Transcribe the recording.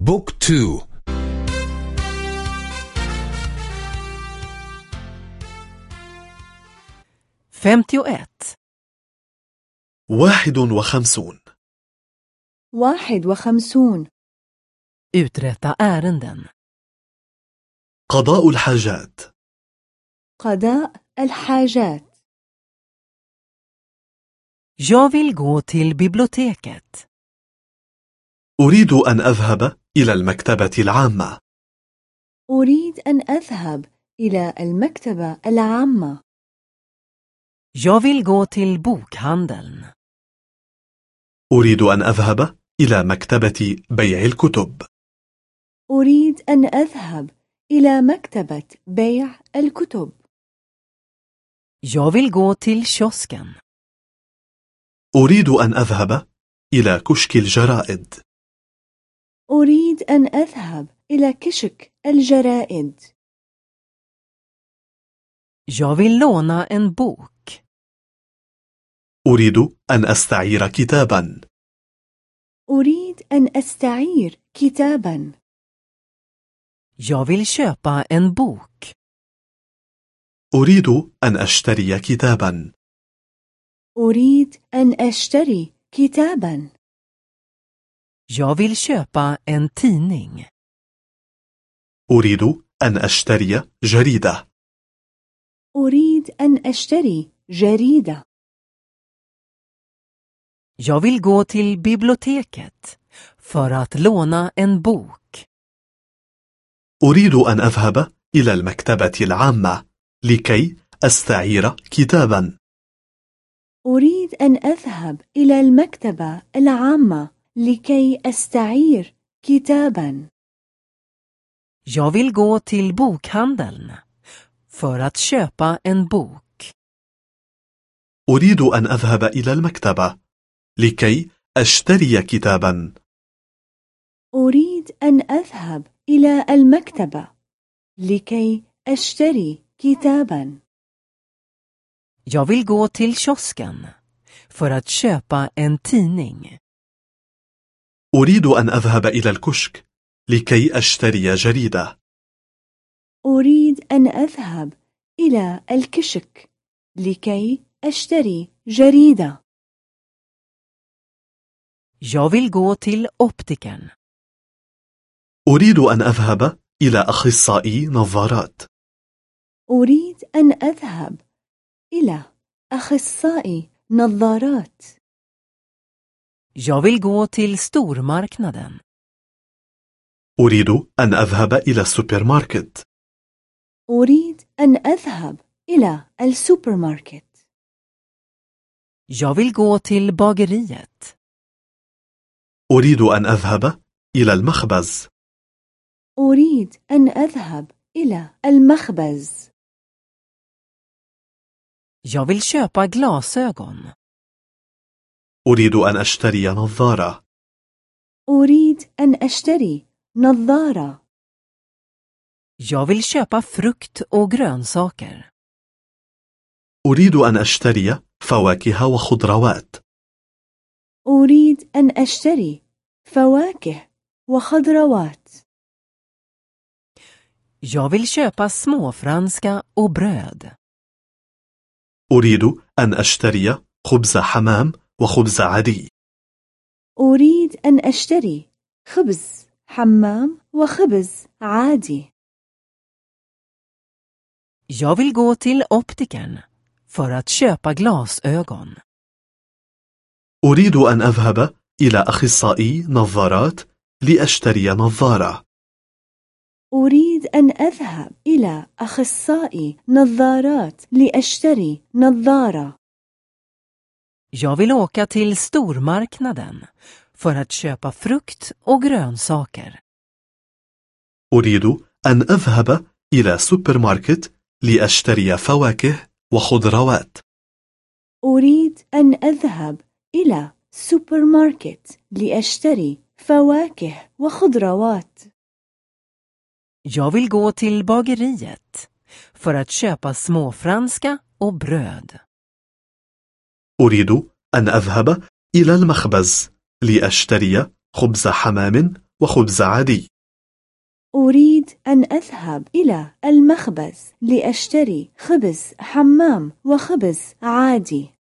بوك تو. femtio ett, واحد وخمسون. واحد وخمسون. Uträtta ärenden. قضاء الحاجات. قضاء الحاجات. Jag vill gå till biblioteket. أريد أن أذهب إلى المكتبة العامة. أريد أن أذهب إلى المكتبة العامة. Jag vill gå till bokhandeln. أريد أن أذهب إلى مكتبة بيع الكتب. أريد أن أذهب إلى مكتبة بيع الكتب. Jag vill gå till kiosken. أريد أن أذهب إلى كشك الجرائد. أريد أن أذهب إلى كشك الجرائد. Jag vill låna en bok. أريد أن أستعير كتابا. أريد أن أستعير كتابا. Jag vill köpa en bok. أريد أن أشتري كتابا. أريد أن أشتري كتابا. Jag vill köpa en tidning. أريد أن أشتري جريدة أريد أن أشتري جريدة Jag vill gå till biblioteket för att låna en bok. أريد أن أذهب إلى المكتبة العامة لكي أستعير كتابا أريد أن أذهب إلى المكتبة العامة لكي أستعير كتابا Jag vill gå till bokhandeln för att köpa en bok. أريد أن أذهب إلى المكتبة لكي أشتري كتابا أريد أن أذهب إلى المكتبة لكي أشتري كتابا Jag vill gå till kiosken för att köpa en tidning. أريد أن أذهب إلى الكشك لكي أشتري جريدة. أريد أن أذهب إلى الكشك لكي أشتري جريدة. Jag vill gå till optikern. أريد أن أذهب إلى أخصائي نظارات. أريد أن أذهب إلى أخصائي نظارات. Jag vill gå till stormarknaden. أريد أن أذهب إلى السوبر ماركت أريد أن أذهب إلى السوبر ماركت Jag vill gå till bageriet. أريد أن أذهب إلى المخبز أريد أن أذهب إلى المخبز Jag vill köpa glasögon. أريد أن أشتري نظارة أريد أن أشتري نظارة Jag vill köpa frukt och grönsaker. أريد أن أشتري فواكه وخضروات أريد أن أشتري فواكه وخضروات Jag vill köpa småfranska och bröd. أريد أن أشتري خبز حمام وخبز عادي. أريد أن أشتري خبز حمام وخبز عادي. Jag vill gå till optikern för att köpa glasögon. أريد أن أذهب إلى أخصائي نظارات لأشتري نظارة. أريد أن أذهب إلى أخصائي نظارات لأشتري نظارة. Jag vill åka till stormarknaden för att köpa frukt och grönsaker. أريد أن أذهب إلى سوبر ماركت لأشتري فواكه وخضروات أريد أن أذهب إلى سوبر ماركت لأشتري فواكه وخضروات Jag vill gå till bageriet för att köpa småfranska och bröd. أريد أن أذهب إلى المخبز لأشتري خبز حمام وخبز عادي. أريد أن أذهب إلى المخبز لأشتري خبز حمام وخبز عادي.